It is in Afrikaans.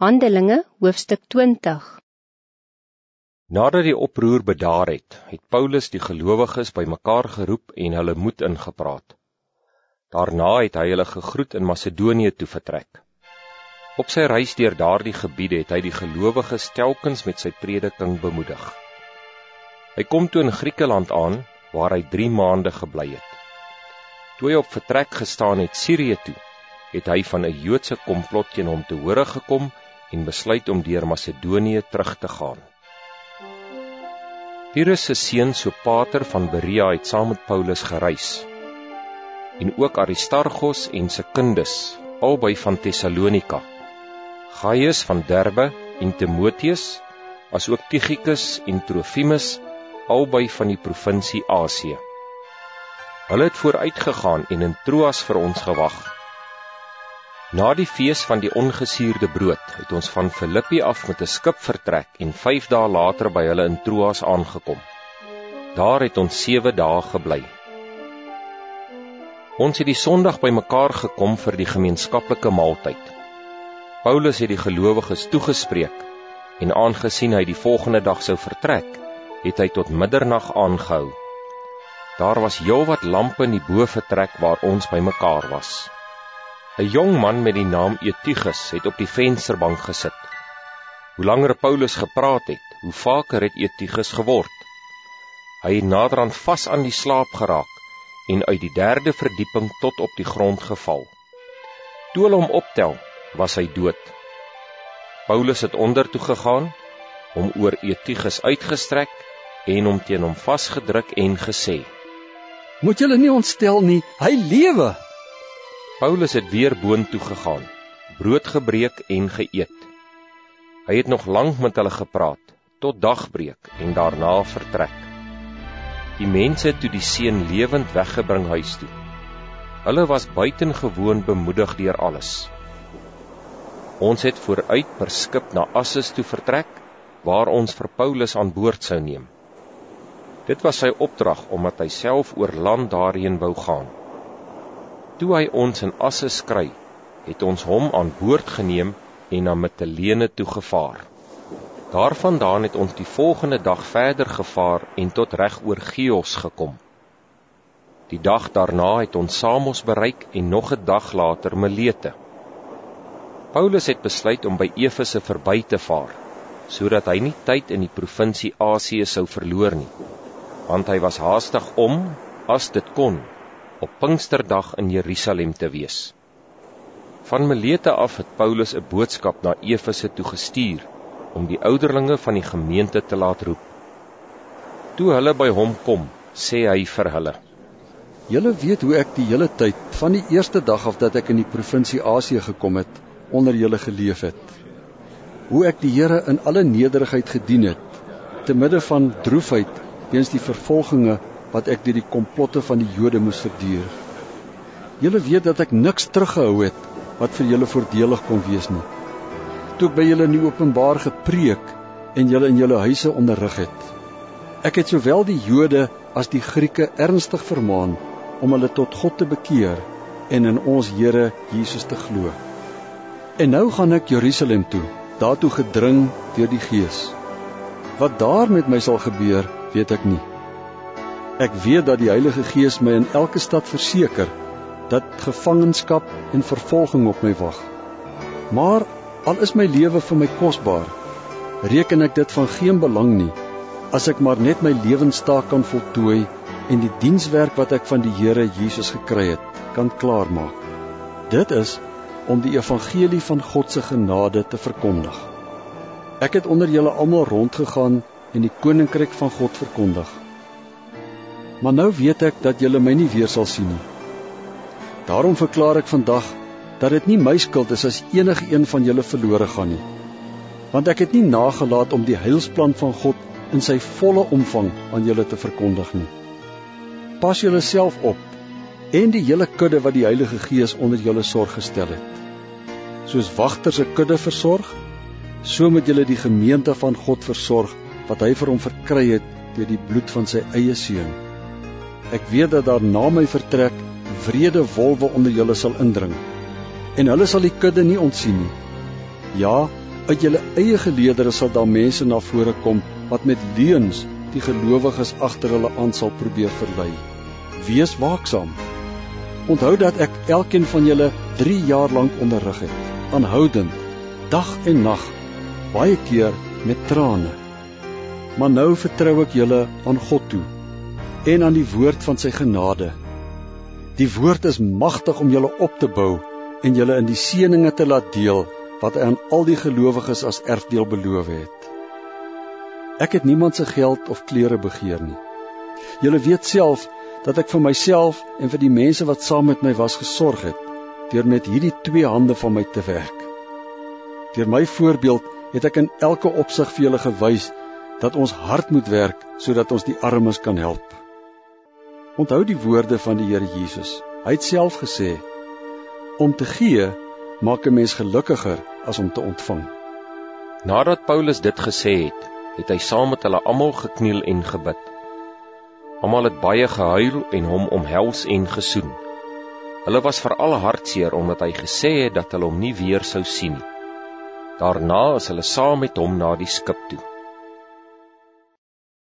Handelinge hoofstuk 20 Nadat die oproer bedaar het, het Paulus die gelowiges bymekaar geroep en hulle moed ingepraat. Daarna het hy hulle gegroet in Macedonië toe vertrek. Op sy reis deur daardie gebiede het hy die gelowiges telkens met sy prediking bemoedig. Hy kom toe in Griekeland aan waar hy 3 maande gebly het. Toe hy op vertrek gestaan het Sirië toe, het hy van 'n Joodse komplot teen hom te hore gekom en besluit om deur Macedonië terug te gaan. Pyrrhus se seun Sopater van Berea het saam met Paulus gereis. En ook Aristarchus en Sekundus, albei van Tessalonika. Gaius van Derbe en Timoteus, asook Tychicus en Trofimus, albei van die provinsie Asië. Hulle het vooruitgegaan en in Troas vir ons gewag. Na die fees van die ongesuurde brood het ons van Filippi af met 'n skip vertrek en 5 dae later by hulle in Troas aangekom. Daar het ons 7 dae gebly. Ons het die Sondag bymekaar gekom vir die gemeenskaplike maaltyd. Paulus het die gelowiges toegespreek en aangesien hy die volgende dag sou vertrek, het hy tot middernag aangehou. Daar was heelwat lampe in die boefretrek waar ons bymekaar was. 'n Jong man met die naam Etigus het op die vensterbank gesit. Hoe langer Paulus gepraat het, hoe vaker het Etigus geword. Hy het naderhand vas aan die slaap geraak en uit die derde verdieping tot op die grond geval. Toe hulle hom optel, was hy dood. Paulus het onder toe gegaan, hom oor Etigus uitgestrek en hom teen hom vasgedruk en gesê: "Moet julle nie ontstel nie, hy lewe." Paulus het weer boontoe gegaan, brood gebreek en geëet. Hy het nog lank met hulle gepraat tot dagbreek en daarna vertrek. Die mense toe die seun lewend weggebring huis toe. Hulle was buitengewoon bemoedig deur alles. Ons het vooruit per skip na Assus toe vertrek waar ons vir Paulus aan boord sou neem. Dit was sy opdrag omdat hy self oor land daarheen wou gaan toe hy ons in asse skry, het ons hom aan boord geneem en na Mitilene toe gevaar. Daarvandaan het ons die volgende dag verder gevaar en tot reg oor Chios gekom. Die dag daarna het ons Samos bereik en nog 'n dag later Milete. Paulus het besluit om by Efese verby te vaar, sodat hy nie tyd in die provinsie Asië sou verloor nie, want hy was haastig om, as dit kon, op Pinksterdag in Jerusalem te wees. Van Milete af het Paulus 'n boodskap na Efese toe gestuur om die ouderlinge van die gemeente te laat roep. Toe hulle by hom kom, sê hy vir hulle: "Julle weet hoe ek die hele tyd van die eerste dag af dat ek in die provinsie Asië gekom het, onder julle geleef het. Hoe ek die Here in alle nederigheid gedien het, te midde van droefheid weens die vervolginge wat ek deur die komplotte van die Jode moes verduur. Julle weet dat ek niks teruggehou het wat vir julle voordelig kon wees nie. Toe ek by julle in openbaar gepreek en julle in julle huise onderrig het. Ek het sowel die Jode as die Grieke ernstig vermaan om hulle tot God te bekeer en in ons Here Jesus te glo. En nou gaan ek Jerusalem toe, daartoe gedring deur die Gees. Wat daar met my sal gebeur, weet ek nie. Ek weet dat die Heilige Gees my in elke stad verseker dat gevangenskap en vervolging op my wag. Maar al is my lewe vir my kosbaar, reken ek dit van geen belang nie as ek maar net my lewenstaak kan voltooi en die dienswerk wat ek van die Here Jesus gekry het, kan klaarmaak. Dit is om die evangelie van God se genade te verkondig. Ek het onder julle almal rondgegaan en die koninkryk van God verkondig. Maar nou weet ek dat julle my nie weer sal sien nie. Daarom verklaar ek vandag dat dit nie my skuld is as enige een van julle verlore gaan nie. Want ek het nie nagelaat om die heilsplan van God in sy volle omvang aan julle te verkondig nie. Pas julle self op en die hele kudde wat die Heilige Gees onder julle sorg gestel het. Soos wagters 'n kudde versorg, so moet julle die gemeente van God versorg wat hy vir hom verkry het deur die bloed van sy eie seun. Ek weet dat daar na my vertrek wrede wolwe onder julle sal indring. En hulle sal die kudde nie ontsien nie. Ja, Uit julle eie geleedere sal daar mense na vore kom wat met leuns die gelowiges agter hulle aan sal probeer verlei. Wees waaksaam. Onthou dat ek elkeen van julle 3 jaar lank onderrig het, aanhoudend, dag en nag, baie keer met trane. Maar nou vertrou ek julle aan God toe en aan die woord van sy genade. Die woord is magtig om julle op te bou en julle in die seëninge te laat deel wat hy aan al die gelowiges as erfdeel beloof het. Ek het niemand se geld of klere begeer nie. Julle weet self dat ek vir myself en vir die mense wat saam met my was gesorg het deur met hierdie twee hande van my te werk. Deur my voorbeeld het ek in elke opsig vir julle gewys dat ons hard moet werk sodat ons die armes kan help. Onthou die woorde van die Here Jesus. Hy het self gesê: Om te gee maak 'n mens gelukkiger as om te ontvang. Nadat Paulus dit gesê het, het hy saam met hulle almal gekniel en gebid. Almal het baie gehuil en hom omhels en gesoen. Hulle was veral hartseer omdat hy gesê het dat hulle hom nie weer sou sien nie. Daarna is hulle saam met hom na die skip toe.